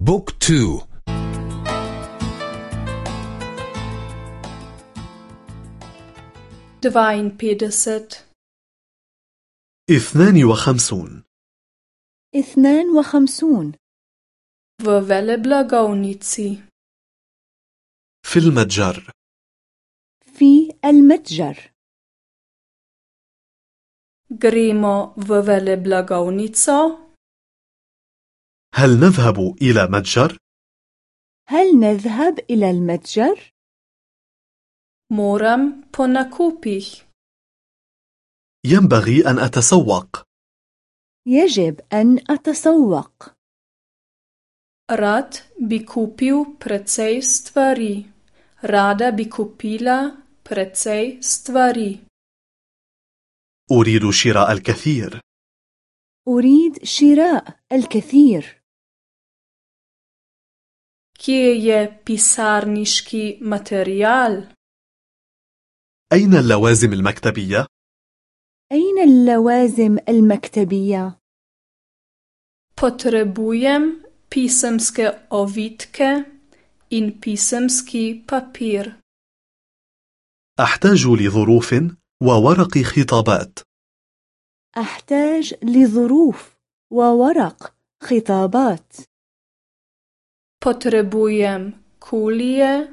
Book two. Dvainpetdeset اثنان وخمسون. اثنان وخمسون. V veleblagovnici في المتجر. في المتجر. Gremo v veleblagovnico هل نذهب إلى متجر؟ هل نذهب إلى المتجر؟ po nakupih ينبغي أن أتسوق. يجب أن أتسوق. Rad bi kupil precej stvari. Rada bi kupila precej stvari. أريد شراء الكثير. أريد شراء الكثير. Kje je pisarniški material أين اللوازم المكتبية؟ أين اللوازم المكتبية؟ potrebujem pisemske ovitke in pisemski papir أحتاج لظروف وورق خطابات أحتاج لظروف وورق خطابات potrebujem kulije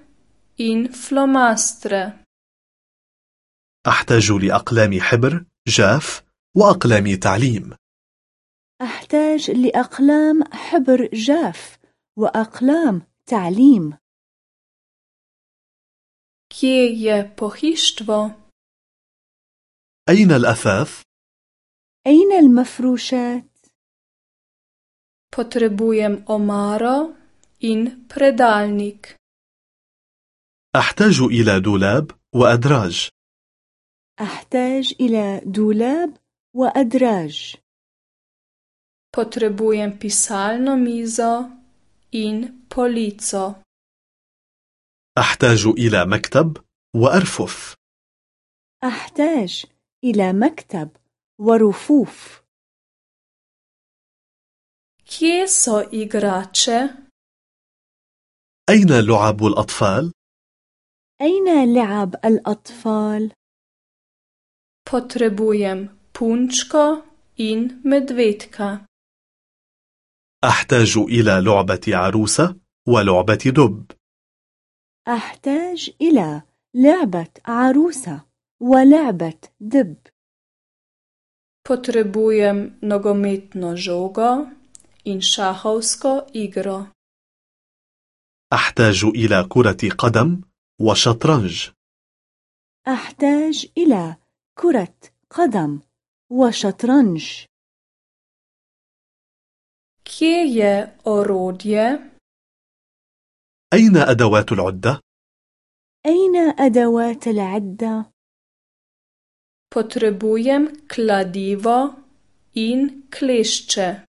in flomastre أحتاج لأقلام حبر جاف وأقلام تعليم أحتاج لأقلام حبر جاف وأقلام تعليم kje je pohištvo أين الأثاث؟ أين المفروشات؟ potrebujem omaro in predalnik. أحتاج إلى دولاب وأدراج. أحتاج إلى دولاب وأدراج. Potrebujem pisalno mizo in polico. أحتاج إلى مكتب وأرفف. أحتاج إلى مكتب ورفوف. Kje so igrače? أين لعب الأطفال؟ أين لعب الأطفال؟ potrebujem punčko in medvedka أحتاج إلى لعبة عروسة ولعبة دب أحتاج إلى لعبة عروسة ولعبة دب potrebujem nogometno žogo in šahovsko igro أحتاج إلى كرة قدم وشطرنج. أحتاج إلى كرة قدم وشطرنج. kje je orodje أين أدوات العدة؟ أين أدوات العدة؟ potrebujem kladivo in klešče.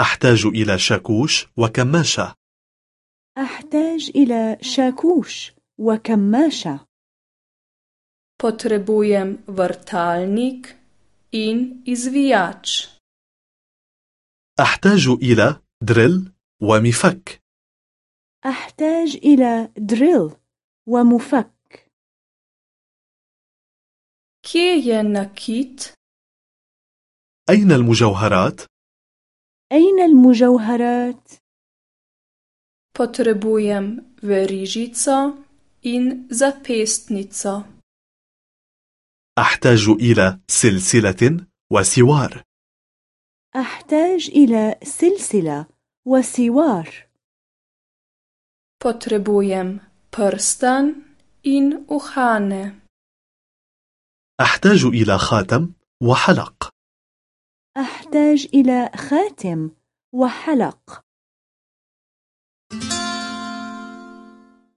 أحتاج إلى شاكوش وكماشة. أحتاج إلى شاكوش وكماشة. Potrebujem vrtalnik in izvijač. أحتاج إلى دريل ومفك. أحتاج إلى دريل ومفك. je nakit أين المجوهرات؟ أين المجوهرات؟ Potrebujem verižico in zapestnico. أحتاج إلى سلسلة وسوار. أحتاج إلى سلسلة وسوار. Potrebujem prstan in uhane. أحتاج إلى خاتم وحلق. أحتاج إلى خاتم وحلق.